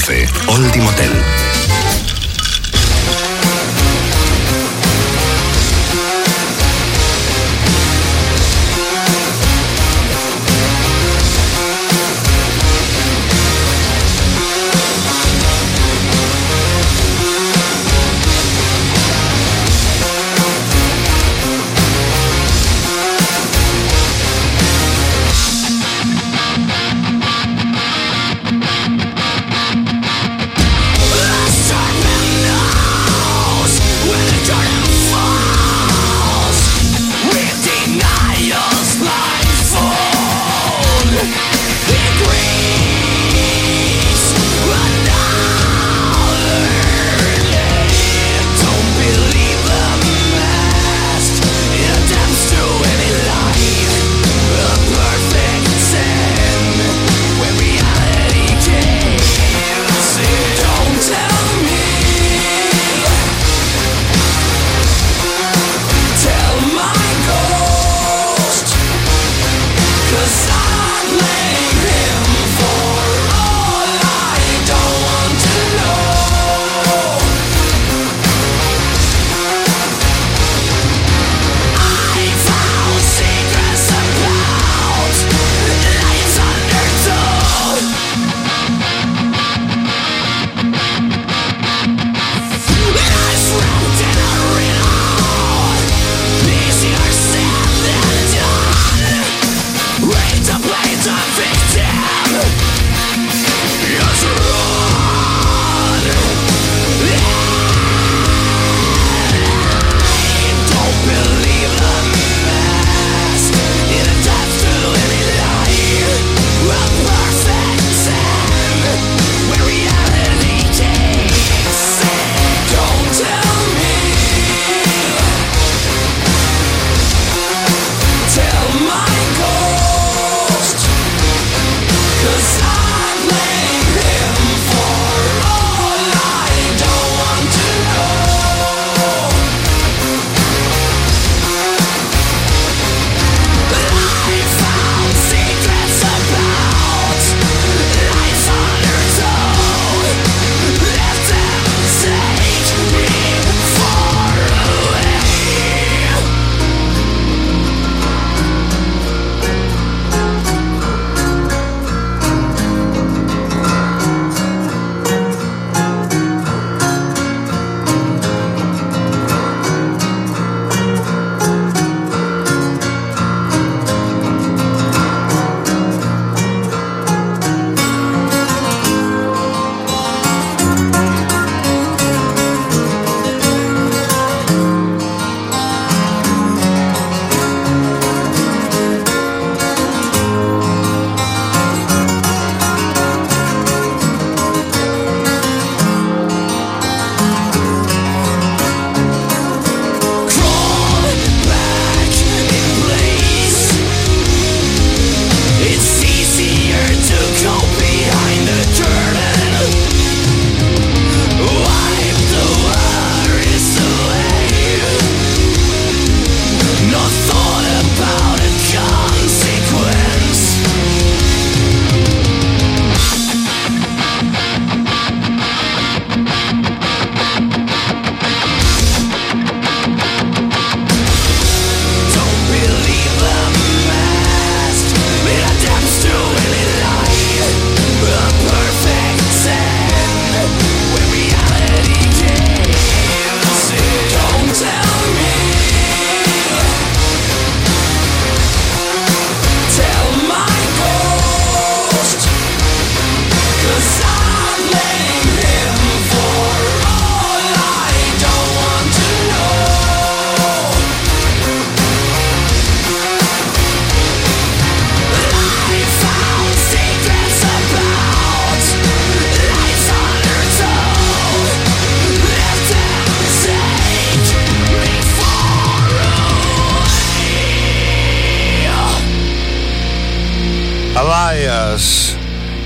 12, Old Motel.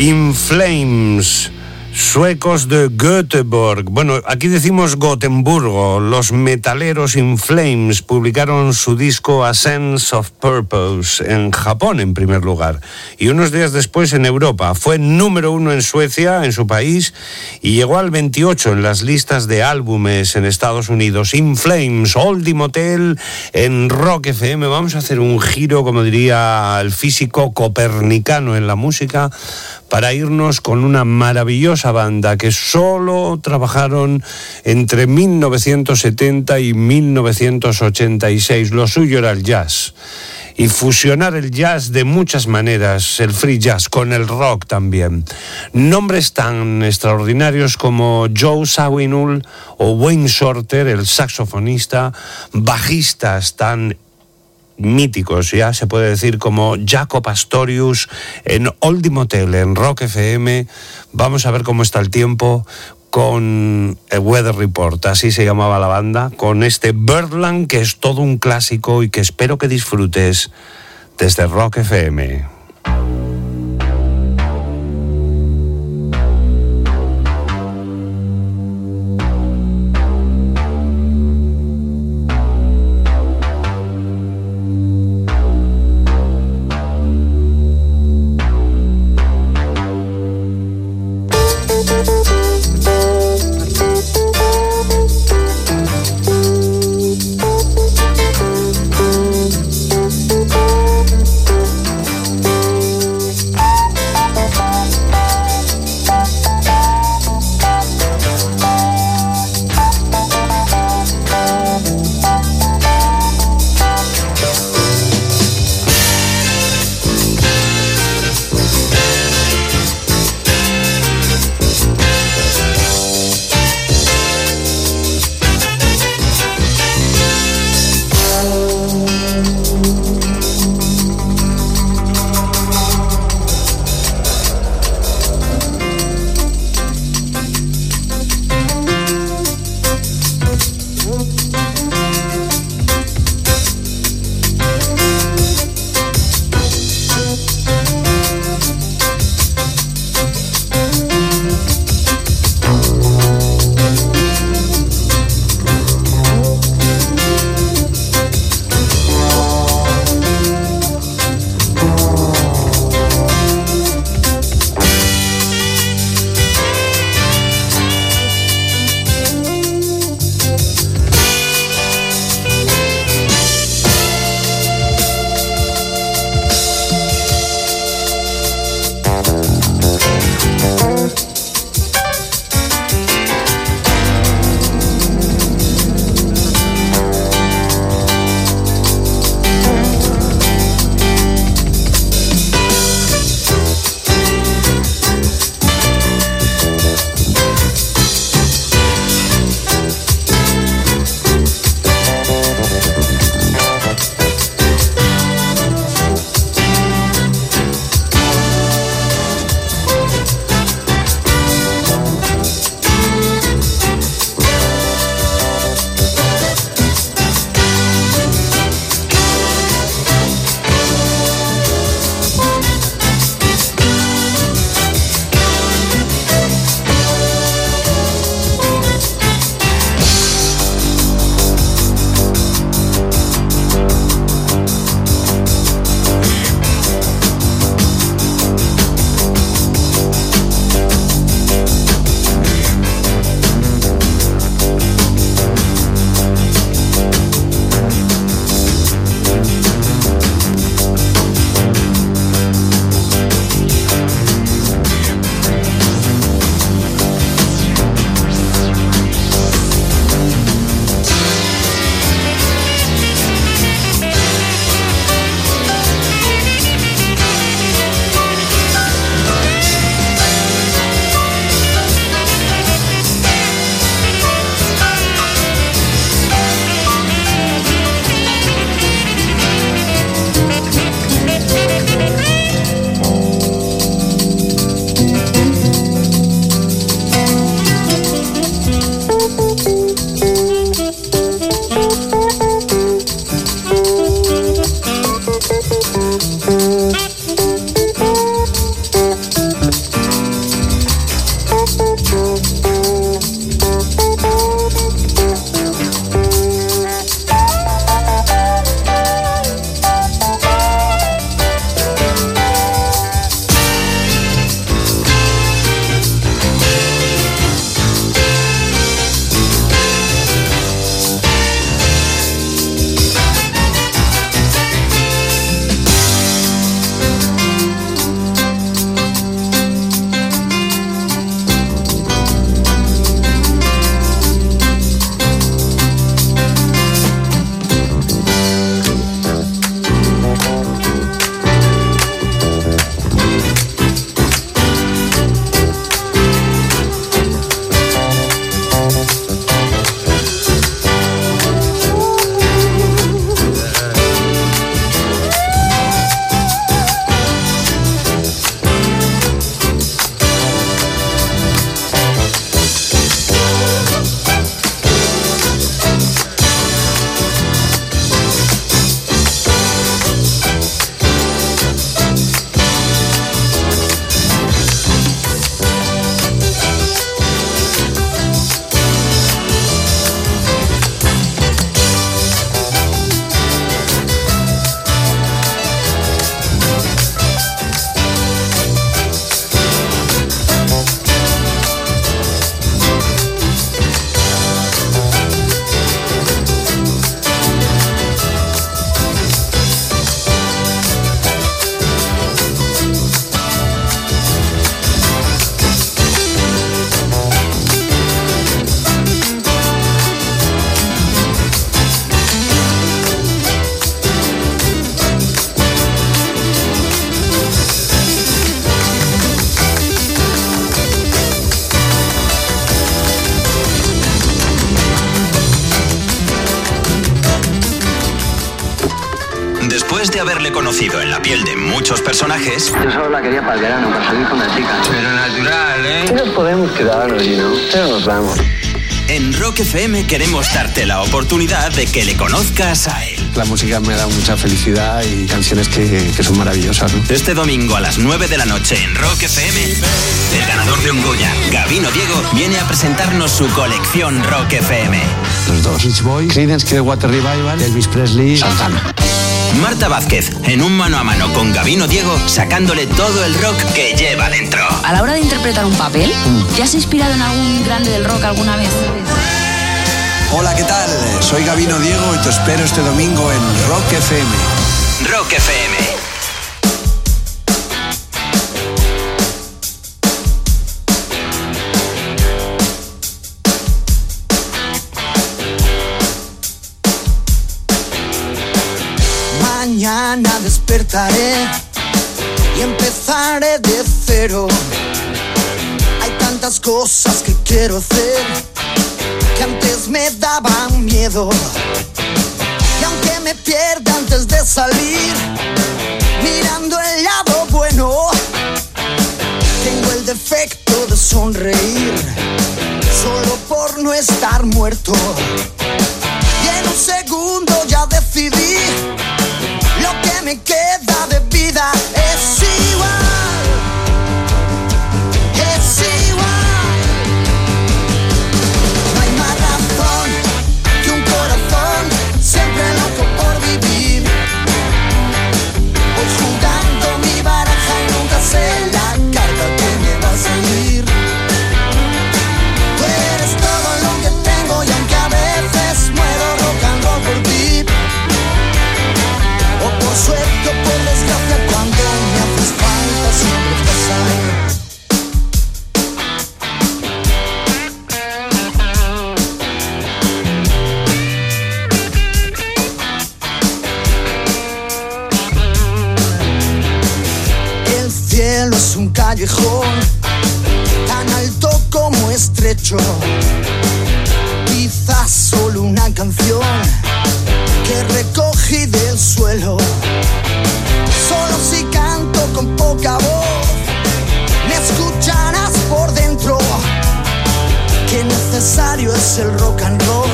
In Flames Suecos de Göteborg. Bueno, aquí decimos Gotemburgo. Los metaleros In Flames publicaron su disco A Sense of Purpose en Japón en primer lugar y unos días después en Europa. Fue número uno en Suecia, en su país, y llegó al 28 en las listas de álbumes en Estados Unidos. In Flames, Oldie Motel en Rock FM. Vamos a hacer un giro, como diría el físico copernicano en la música para irnos con una maravillosa banda que solo trabajaron entre 1970 y 1986. Lo suyo era el jazz. Y fusionar el jazz de muchas maneras, el free jazz, con el rock también. Nombres tan extraordinarios como Joe Sawinul o Wayne Shorter, el saxofonista, bajistas tan míticos, ya se puede decir, como Jaco Pastorius en Oldie Motel, en Rock FM. Vamos a ver cómo está el tiempo con el Weather Report, así se llamaba la banda, con este Birdland que es todo un clásico y que espero que disfrutes desde Rock FM. Después de haberle conocido en la piel de muchos personajes... Yo solo la quería para el verano, para salir con la chica. Pero natural, ¿eh? nos podemos quedar, ¿no? Pero nos vamos. En Rock FM queremos darte la oportunidad de que le conozcas a él. La música me da mucha felicidad y canciones que, que son maravillosas. ¿no? Este domingo a las 9 de la noche en Rock FM, el ganador de un Goya, Gabino Diego, viene a presentarnos su colección Rock FM. Los dos. Beach Boys, Creedence Clearwater Revival, Elvis Presley, Santana. Marta Vázquez, en un mano a mano con Gabino Diego, sacándole todo el rock que lleva dentro. A la hora de interpretar un papel, ¿te has inspirado en algún grande del rock alguna vez? Hola, ¿qué tal? Soy Gabino Diego y te espero este domingo en Rock FM. Rock FM. Despertaré y empezaré de cero. Hay tantas cosas que quiero hacer que antes me daban miedo. Y aunque me pierda antes de salir, mirando el lado bueno, tengo el defecto de sonreír solo por no estar muerto. callejón, tan alto como estrecho. Quizás solo una canción que recogí del suelo. Solo si canto con poca voz, me escucharás por dentro. Qué necesario es el rock and roll